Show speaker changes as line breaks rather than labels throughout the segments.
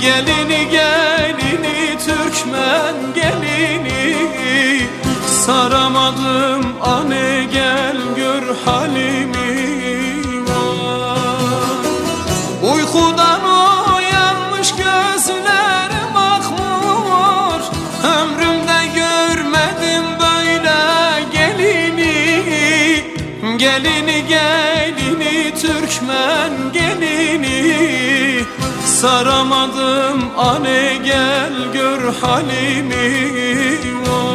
Gelini gelini Türkmen gelini. Saramadım anne gel gör halimi. Uykudan uyanmış gözlerim akmur Ömrümde görmedim böyle gelini. Gelini gelini Türkmen gelini Saramadım. Anne gel gör halimi. vah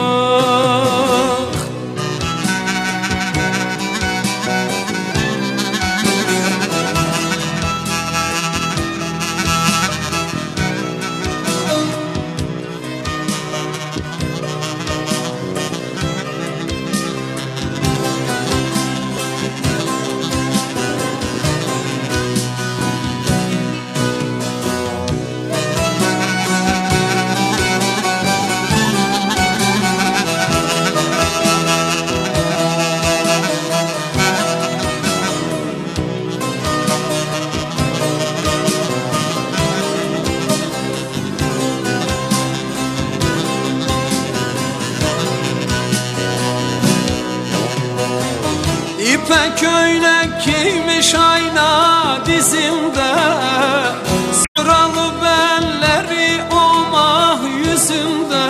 İpek köylek giymiş ayna dizimde Sıralı belleri olmah yüzümde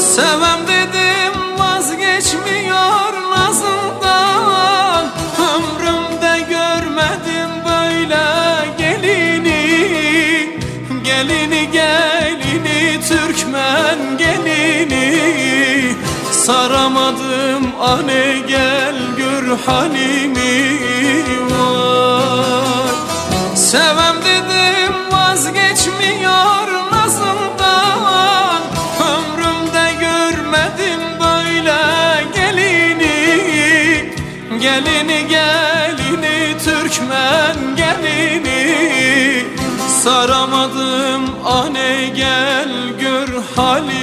Sevem Saramadım anne gel gör halimi vay Sevem dedim vazgeçmiyor nazımdan. Ömrümde görmedim böyle gelini. Gelini gelini Türkmen gelini. Saramadım anne gel gör halimi